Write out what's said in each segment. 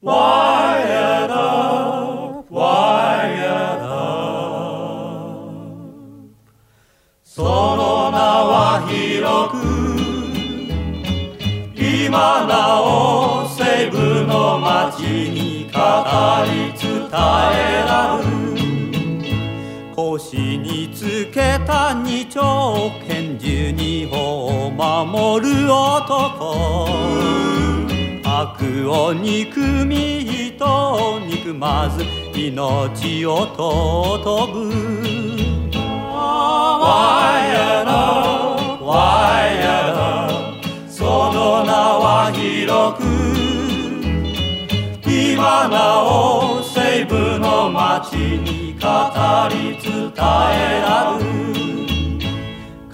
Wyatt up, Wyatt up その名は広く今なお西部の街に語り伝えらる腰につけた二丁拳銃二歩を守る男悪を憎み人を憎まず命を尊ぶ。Why not, why not その名は広く今なお西部の街に語り伝えらる。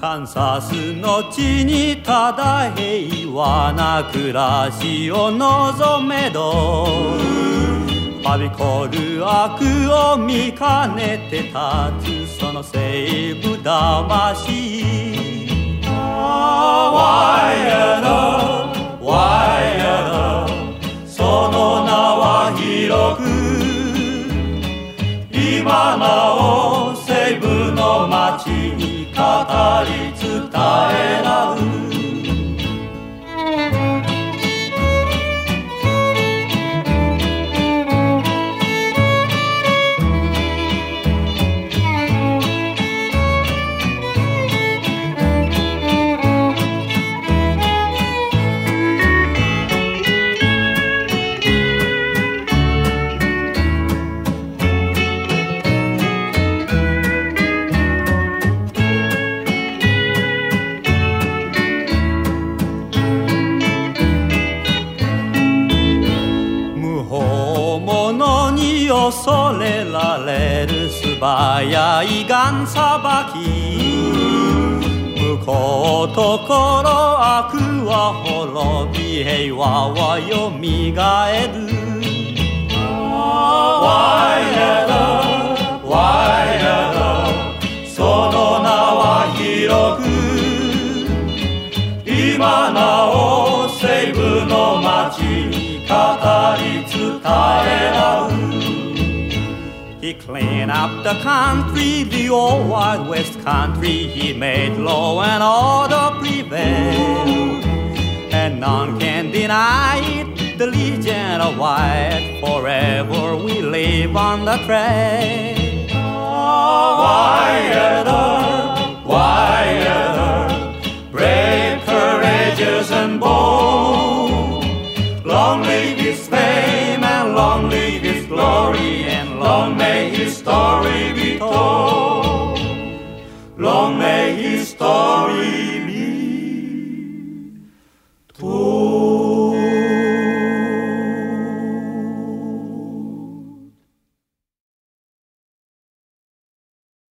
カンサスの地にただ平和な暮らしを望めど。はびこる悪を見かねて立つその西部魂。Why not, why not その名は広く。今なり伝恐れられる素早いガンさばき。向こうところ悪は滅び平和はよみがえる Why not, why not その名は広く。今なお西部の街に語り伝 He cleaned up the country, the old Wild West country. He made law and order prevail. And none can deny it, the Legion of White. Forever we live on the trail. Христос.